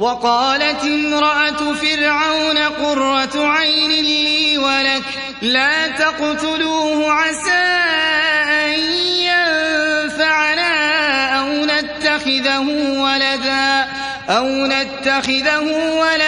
وقالت امرأة فرعون قرة عين لي ولك لا تقتلوه عسى أن ينفعنا أو نتخذه ولدا أو نتخذه ولدا.